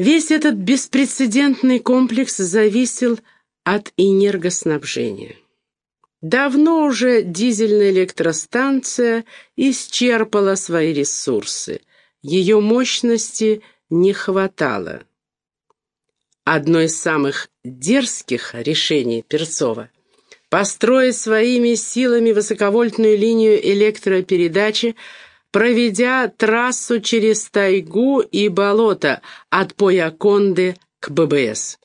Весь этот беспрецедентный комплекс зависел от энергоснабжения. Давно уже дизельная электростанция исчерпала свои ресурсы. Ее мощности не хватало. Одно из самых дерзких решений Перцова – построить своими силами высоковольтную линию электропередачи, проведя трассу через тайгу и болото от Пояконды к ББС.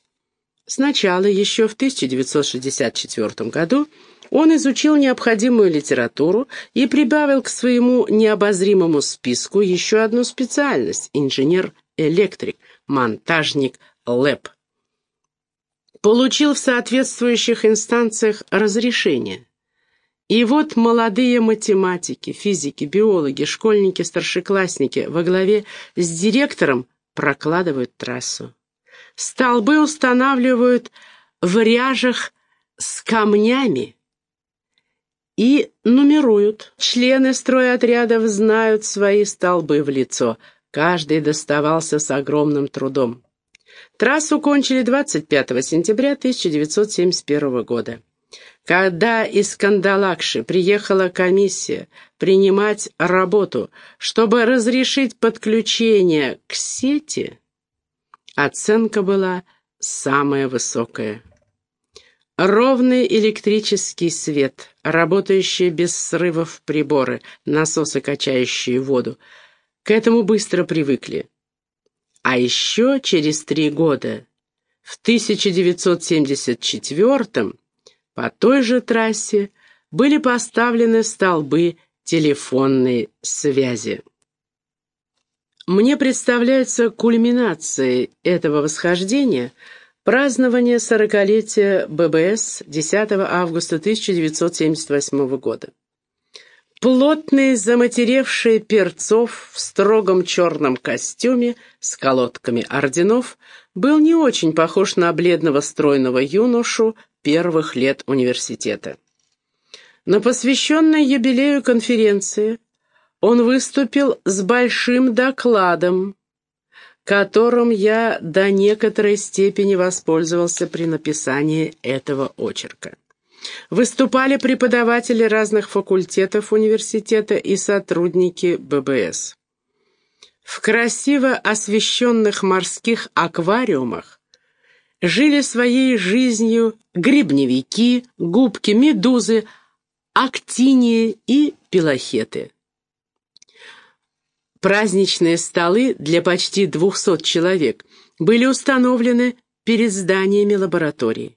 Сначала, еще в 1964 году, он изучил необходимую литературу и прибавил к своему необозримому списку еще одну специальность – инженер-электрик, монтажник ЛЭП. Получил в соответствующих инстанциях разрешение. И вот молодые математики, физики, биологи, школьники, старшеклассники во главе с директором прокладывают трассу. Столбы устанавливают в ряжах с камнями, и нумеруют. Члены стройотрядов знают свои столбы в лицо. Каждый доставался с огромным трудом. Трассу кончили 25 сентября 1971 года. Когда из Кандалакши приехала комиссия принимать работу, чтобы разрешить подключение к сети, оценка была самая высокая. Ровный электрический свет, работающие без срывов приборы, насосы, качающие воду. К этому быстро привыкли. А еще через три года, в 1974 по той же трассе были поставлены столбы телефонной связи. Мне представляется кульминацией этого восхождения – Празднование сорокалетия ББС 10 августа 1978 года. Плотный, заматеревший Перцов в строгом черном костюме с колодками орденов был не очень похож на бледного стройного юношу первых лет университета. На посвященной юбилею конференции он выступил с большим докладом, которым я до некоторой степени воспользовался при написании этого очерка. Выступали преподаватели разных факультетов университета и сотрудники ББС. В красиво освещенных морских аквариумах жили своей жизнью грибневики, губки, медузы, актинии и пилохеты. Праздничные столы для почти 200 человек были установлены перед зданиями лаборатории.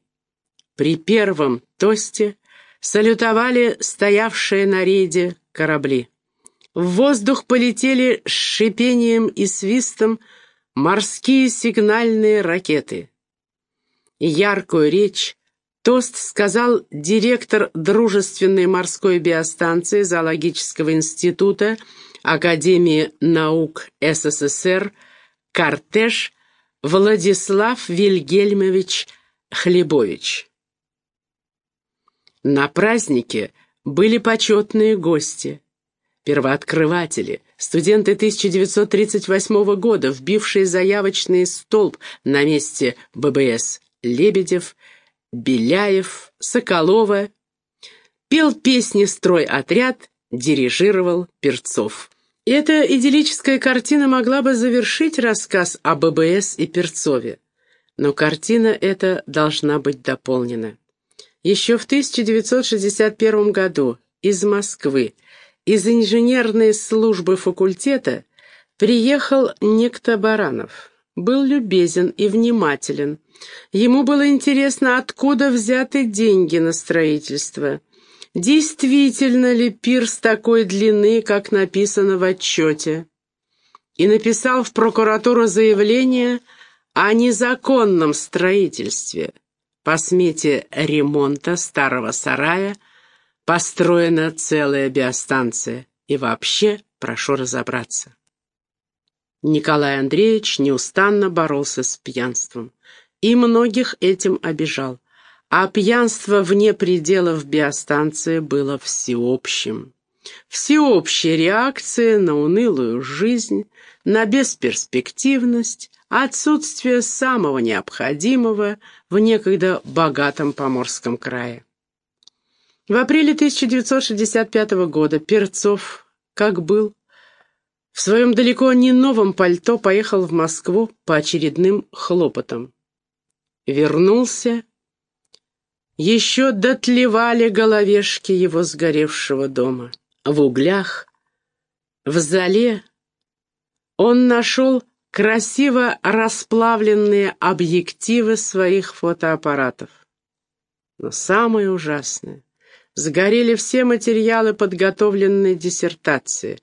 При первом тосте салютовали стоявшие на рейде корабли. В воздух полетели с шипением и свистом морские сигнальные ракеты. Яркую речь тост сказал директор дружественной морской биостанции зоологического института Академии наук СССР Картеш Владислав Вильгельмович Хлебович. На празднике были почетные гости, первооткрыватели, студенты 1938 года, вбившие заявочный столб на месте ББС Лебедев, Беляев, Соколова, пел песни «Стройотряд» дирижировал Перцов. Эта идиллическая картина могла бы завершить рассказ о ББС и Перцове, но картина эта должна быть дополнена. Еще в 1961 году из Москвы, из инженерной службы факультета, приехал некто Баранов. Был любезен и внимателен. Ему было интересно, откуда взяты деньги на строительство – действительно ли пирс такой длины, как написано в отчете, и написал в прокуратуру заявление о незаконном строительстве. По смете ремонта старого сарая построена целая биостанция, и вообще прошу разобраться. Николай Андреевич неустанно боролся с пьянством и многих этим обижал а пьянство вне пределов биостанции было всеобщим. Всеобщая реакция на унылую жизнь, на бесперспективность, отсутствие самого необходимого в некогда богатом Поморском крае. В апреле 1965 года Перцов, как был, в своем далеко не новом пальто поехал в Москву по очередным хлопотам. Вернулся. Еще дотлевали головешки его сгоревшего дома. В углях, в зале он нашел красиво расплавленные объективы своих фотоаппаратов. Но самое ужасное — сгорели все материалы подготовленной диссертации,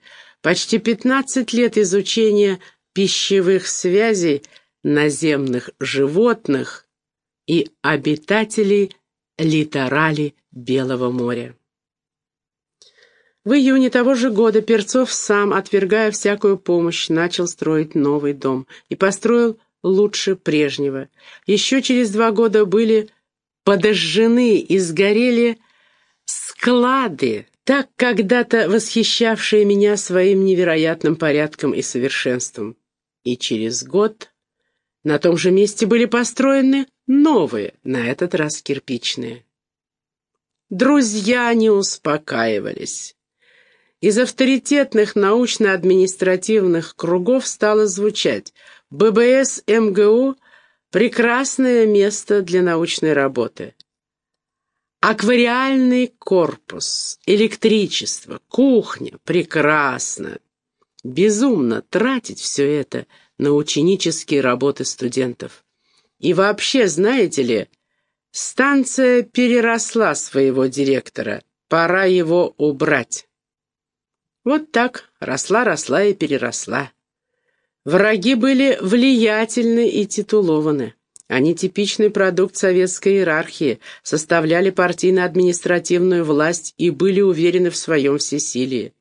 почти 15 лет изучения пищевых связей наземных животных и обитателей литорали Белого моря. В июне того же года Перцов сам, отвергая всякую помощь, начал строить новый дом и построил лучше прежнего. Еще через два года были подожжены и сгорели склады, так когда-то восхищавшие меня своим невероятным порядком и совершенством. И через год на том же месте были построены новые, на этот раз кирпичные. Друзья не успокаивались. Из авторитетных научно-административных кругов стало звучать «ББС МГУ – прекрасное место для научной работы». Аквариальный корпус, электричество, кухня – прекрасно. Безумно тратить все это на ученические работы студентов. И вообще, знаете ли, станция переросла своего директора, пора его убрать. Вот так, росла-росла и переросла. Враги были влиятельны и титулованы. Они типичный продукт советской иерархии, составляли партийно-административную власть и были уверены в своем всесилии.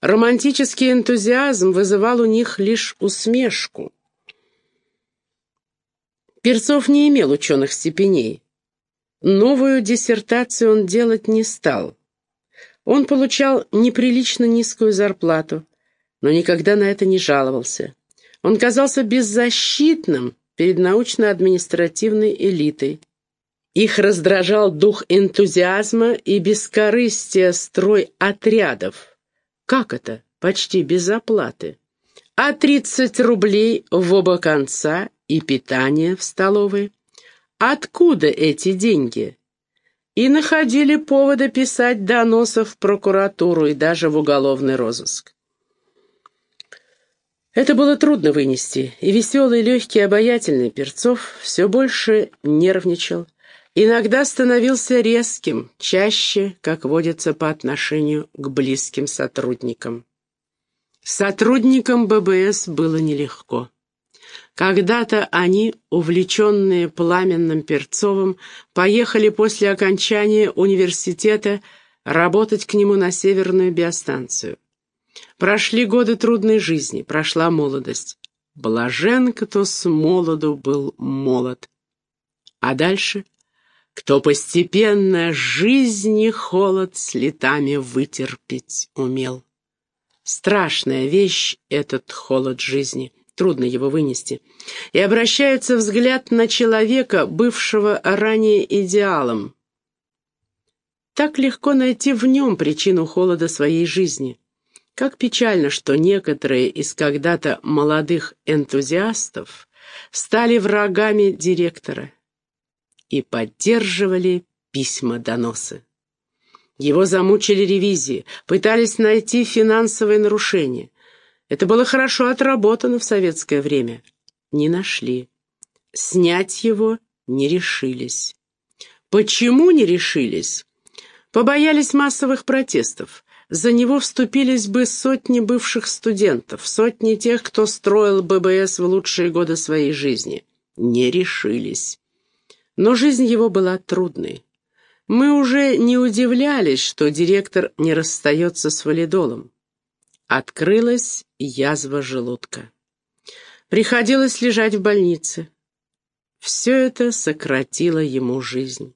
Романтический энтузиазм вызывал у них лишь усмешку. Перцов не имел ученых степеней. Новую диссертацию он делать не стал. Он получал неприлично низкую зарплату, но никогда на это не жаловался. Он казался беззащитным перед научно-административной элитой. Их раздражал дух энтузиазма и бескорыстия строй отрядов. Как это? Почти без оплаты. А 30 рублей в оба конца и питание в столовой. Откуда эти деньги? и находили повода писать доносы в прокуратуру и даже в уголовный розыск. Это было трудно вынести, и веселый, легкий, обаятельный Перцов все больше нервничал, иногда становился резким, чаще, как водится по отношению к близким сотрудникам. Сотрудникам ББС было нелегко. Когда-то они, увлеченные пламенным Перцовым, поехали после окончания университета работать к нему на Северную биостанцию. Прошли годы трудной жизни, прошла молодость. Блажен, кто с молоду был молод. А дальше? Кто постепенно жизни холод с летами вытерпеть умел. Страшная вещь этот холод жизни трудно его вынести, и обращается взгляд на человека, бывшего ранее идеалом. Так легко найти в нем причину холода своей жизни. Как печально, что некоторые из когда-то молодых энтузиастов стали врагами директора и поддерживали письма-доносы. Его замучили ревизии, пытались найти финансовые нарушения. Это было хорошо отработано в советское время. Не нашли. Снять его не решились. Почему не решились? Побоялись массовых протестов. За него вступились бы сотни бывших студентов, сотни тех, кто строил ББС в лучшие годы своей жизни. Не решились. Но жизнь его была трудной. Мы уже не удивлялись, что директор не расстается с валидолом. Открылась язва желудка. Приходилось лежать в больнице. Все это сократило ему жизнь.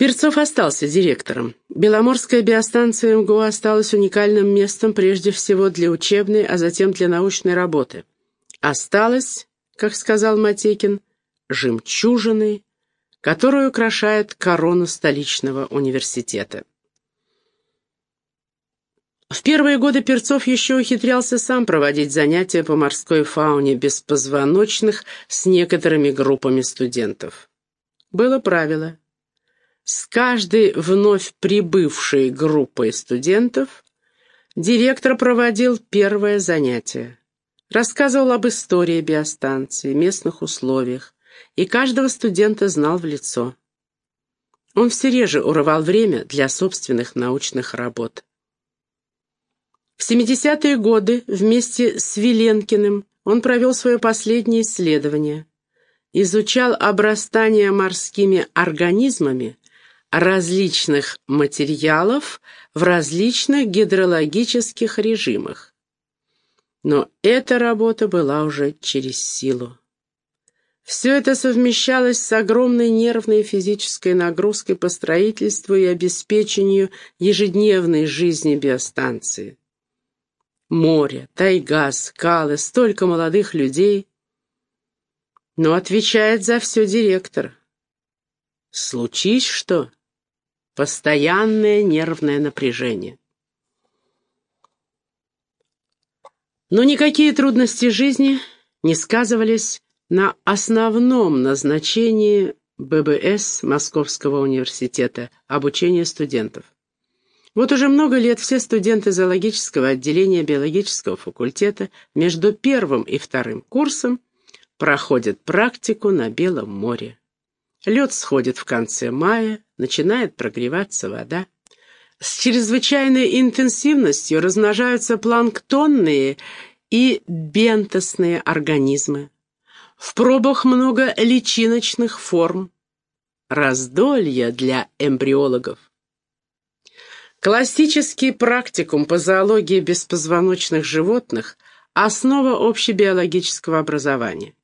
Перцов остался директором. Беломорская биостанция МГУ осталась уникальным местом прежде всего для учебной, а затем для научной работы. Осталась, как сказал Матекин, жемчужиной, которую украшает корона столичного университета. В первые годы Перцов еще ухитрялся сам проводить занятия по морской фауне беспозвоночных с некоторыми группами студентов. Было правило – с каждой вновь прибывшей группой студентов директор проводил первое занятие. Рассказывал об истории биостанции, местных условиях, и каждого студента знал в лицо. Он все реже урывал время для собственных научных работ. В 70-е годы вместе с Виленкиным он провел свое последнее исследование. Изучал обрастание морскими организмами различных материалов в различных гидрологических режимах. Но эта работа была уже через силу. Все это совмещалось с огромной нервной и физической нагрузкой по строительству и обеспечению ежедневной жизни биостанции. Море, тайга, скалы, столько молодых людей. Но отвечает за все директор. Случись что, Постоянное нервное напряжение. Но никакие трудности жизни не сказывались на основном назначении ББС Московского университета – обучение студентов. Вот уже много лет все студенты зоологического отделения биологического факультета между первым и вторым курсом проходят практику на Белом море. Лед сходит в конце мая, начинает прогреваться вода. С чрезвычайной интенсивностью размножаются планктонные и бентосные организмы. В пробах много личиночных форм. Раздолье для эмбриологов. Классический практикум по зоологии беспозвоночных животных – основа общебиологического образования.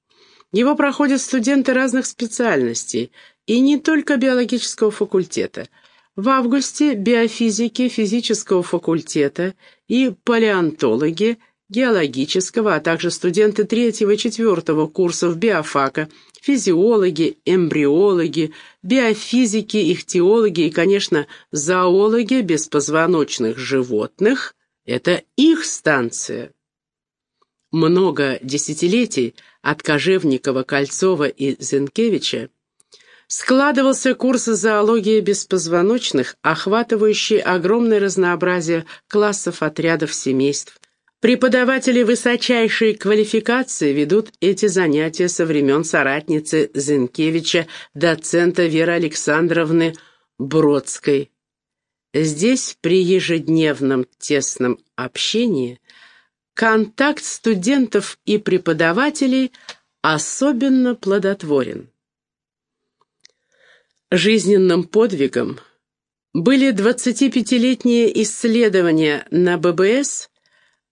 Его проходят студенты разных специальностей, и не только биологического факультета. В августе биофизики физического факультета и палеонтологи геологического, а также студенты третьего и четвертого курсов биофака, физиологи, эмбриологи, биофизики, ихтиологи и, конечно, зоологи беспозвоночных животных – это их станция. Много десятилетий от Кожевникова, Кольцова и Зенкевича складывался курс зоологии беспозвоночных, охватывающий огромное разнообразие классов, отрядов, семейств. Преподаватели высочайшей квалификации ведут эти занятия со времен соратницы Зенкевича, доцента Веры Александровны Бродской. Здесь при ежедневном тесном общении контакт студентов и преподавателей особенно плодотворен. Жизненным подвигом были 25-летние исследования на ББС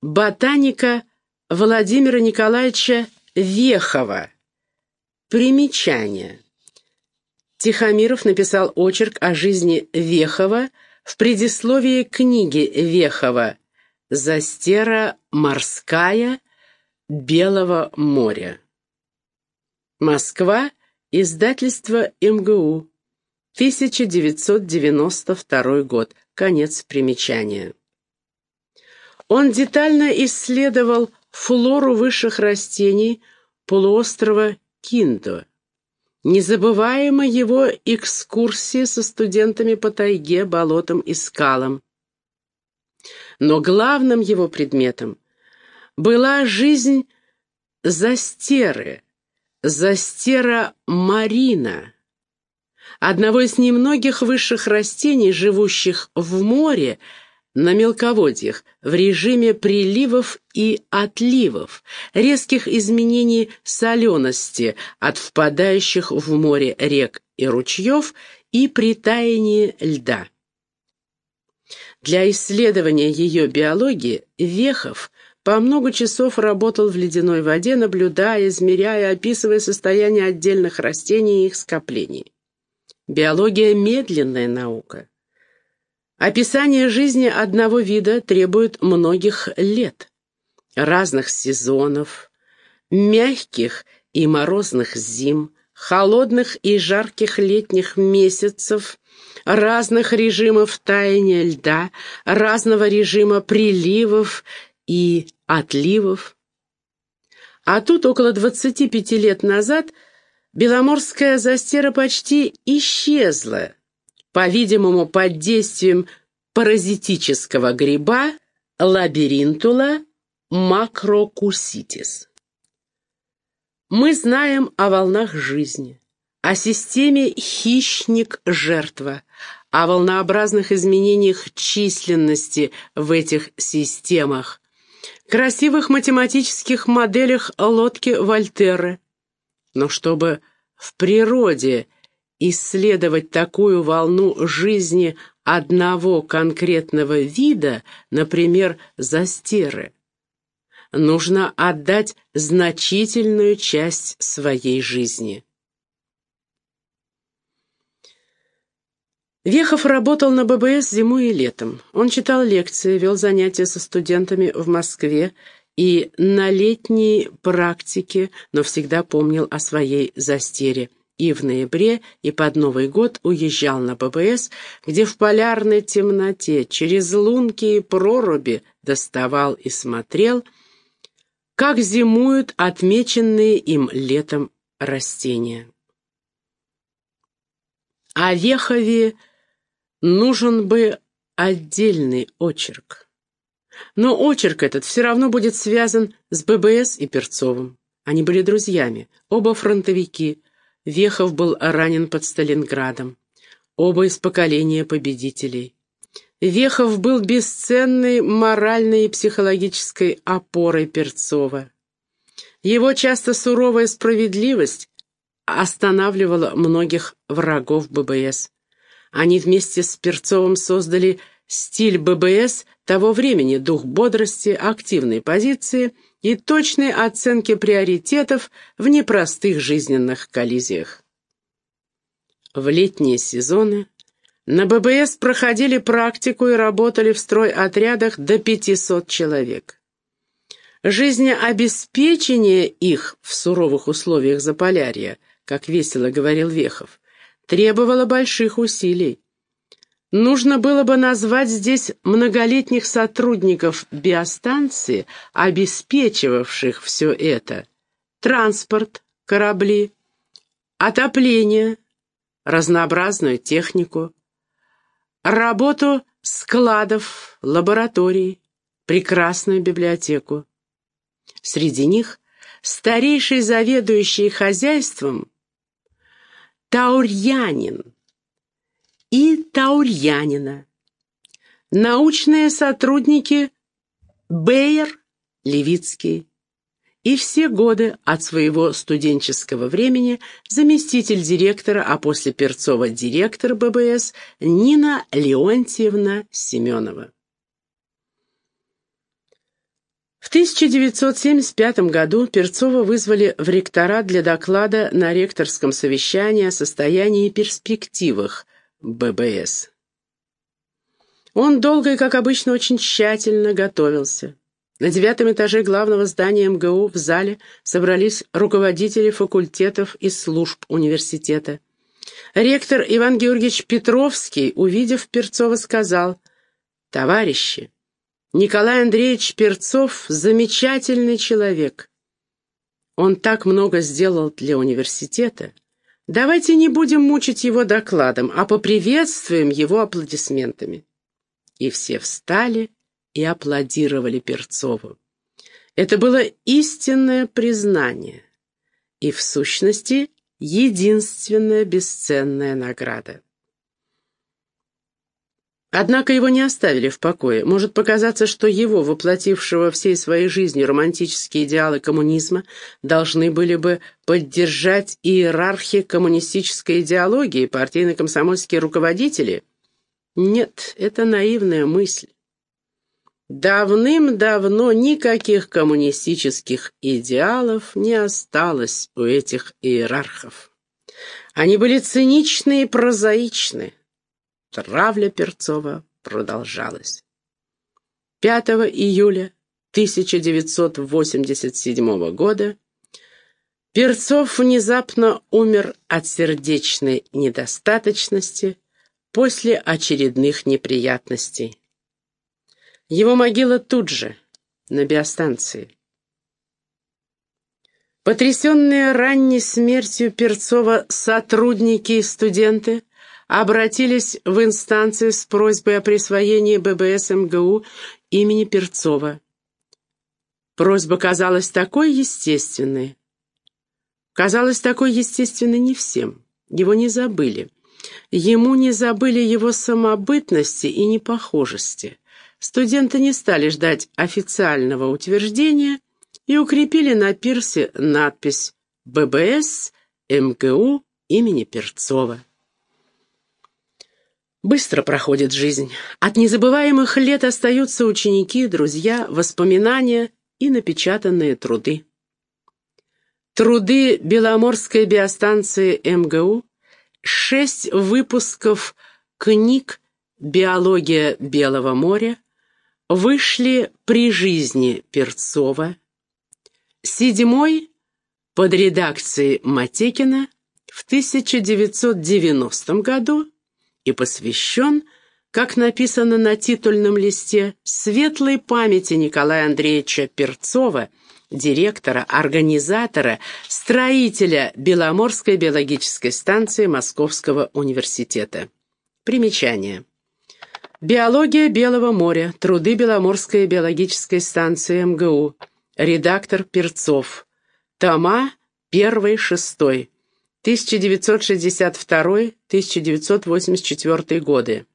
ботаника Владимира Николаевича Вехова. Примечание. Тихомиров написал очерк о жизни Вехова в предисловии книги Вехова Застера морская Белого моря. Москва, издательство МГУ, 1992 год, конец примечания. Он детально исследовал флору высших растений полуострова Киндо. Незабываема его экскурсия со студентами по тайге, болотам и скалам но главным его предметом была жизнь Застеры, Застера марина, одного из немногих высших растений, живущих в море, на мелководьях, в режиме приливов и отливов, резких изменений солености от впадающих в море рек и ручьев и притаяния льда. Для исследования ее биологии Вехов по много часов работал в ледяной воде, наблюдая, измеряя, описывая состояние отдельных растений и их скоплений. Биология — медленная наука. Описание жизни одного вида требует многих лет, разных сезонов, мягких и морозных зим, холодных и жарких летних месяцев, разных режимов таяния льда, разного режима приливов и отливов. А тут около 25 лет назад Беломорская застера почти исчезла, по-видимому, под действием паразитического гриба лабиринтула макрокуситис. Мы знаем о волнах жизни, о системе хищник-жертва, о волнообразных изменениях численности в этих системах, красивых математических моделях лодки Вольтеры. Но чтобы в природе исследовать такую волну жизни одного конкретного вида, например, застеры, нужно отдать значительную часть своей жизни. Вехов работал на ББС зимой и летом. Он читал лекции, вел занятия со студентами в Москве и на летней практике, но всегда помнил о своей застере. И в ноябре, и под Новый год уезжал на ББС, где в полярной темноте через лунки и проруби доставал и смотрел, как зимуют отмеченные им летом растения. О Вехове нужен бы отдельный очерк. Но очерк этот все равно будет связан с ББС и Перцовым. Они были друзьями, оба фронтовики. Вехов был ранен под Сталинградом. Оба из поколения победителей. Вехов был бесценной моральной и психологической опорой Перцова. Его часто суровая справедливость останавливала многих врагов ББС. Они вместе с Перцовым создали стиль ББС того времени, дух бодрости, активной позиции и точной оценки приоритетов в непростых жизненных коллизиях. В летние сезоны на ББС проходили практику и работали в стройотрядах до 500 человек. Жизнеобеспечение их в суровых условиях Заполярья, как весело говорил Вехов, требовало больших усилий. Нужно было бы назвать здесь многолетних сотрудников биостанции, обеспечивавших все это. Транспорт, корабли, отопление, разнообразную технику, работу складов, лабораторий, прекрасную библиотеку. Среди них старейший заведующий хозяйством Таурьянин и Таурьянина, научные сотрудники Бейер, Левицкий, и все годы от своего студенческого времени заместитель директора, а после Перцова директор ББС Нина Леонтьевна Семенова. В 1975 году Перцова вызвали в ректорат для доклада на ректорском совещании о состоянии и перспективах ББС. Он долго и, как обычно, очень тщательно готовился. На девятом этаже главного здания МГУ в зале собрались руководители факультетов и служб университета. Ректор Иван Георгиевич Петровский, увидев Перцова, сказал, «Товарищи, Николай Андреевич Перцов – замечательный человек. Он так много сделал для университета. Давайте не будем мучить его докладом, а поприветствуем его аплодисментами. И все встали и аплодировали Перцову. Это было истинное признание и, в сущности, единственная бесценная награда. Однако его не оставили в покое. Может показаться, что его, воплотившего всей своей жизнью романтические идеалы коммунизма, должны были бы поддержать иерархи коммунистической идеологии, партийно-комсомольские руководители. Нет, это наивная мысль. Давным-давно никаких коммунистических идеалов не осталось у этих иерархов. Они были циничны и прозаичны. Травля Перцова продолжалась. 5 июля 1987 года Перцов внезапно умер от сердечной недостаточности после очередных неприятностей. Его могила тут же, на биостанции. Потрясенные ранней смертью Перцова сотрудники и студенты обратились в инстанцию с просьбой о присвоении ББС МГУ имени Перцова. Просьба казалась такой естественной. Казалось такой естественной не всем. Его не забыли. Ему не забыли его самобытности и непохожести. Студенты не стали ждать официального утверждения и укрепили на пирсе надпись «ББС МГУ имени Перцова». Быстро проходит жизнь. От незабываемых лет остаются ученики, друзья, воспоминания и напечатанные труды. Труды Беломорской биостанции МГУ, шесть выпусков книг «Биология Белого моря» вышли при жизни Перцова, седьмой под редакцией Матекина в 1990 году и посвящен, как написано на титульном листе, светлой памяти Николая Андреевича Перцова, директора, организатора, строителя Беломорской биологической станции Московского университета. Примечание. Биология Белого моря. Труды Беломорской биологической станции МГУ. Редактор Перцов. Тома 1-6. 1962-1984 годы.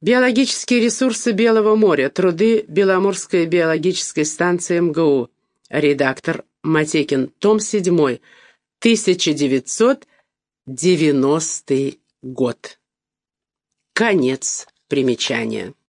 Биологические ресурсы Белого моря. Труды Беломорской биологической станции МГУ. Редактор Матекин. Том 7. 1990 год. Конец примечания.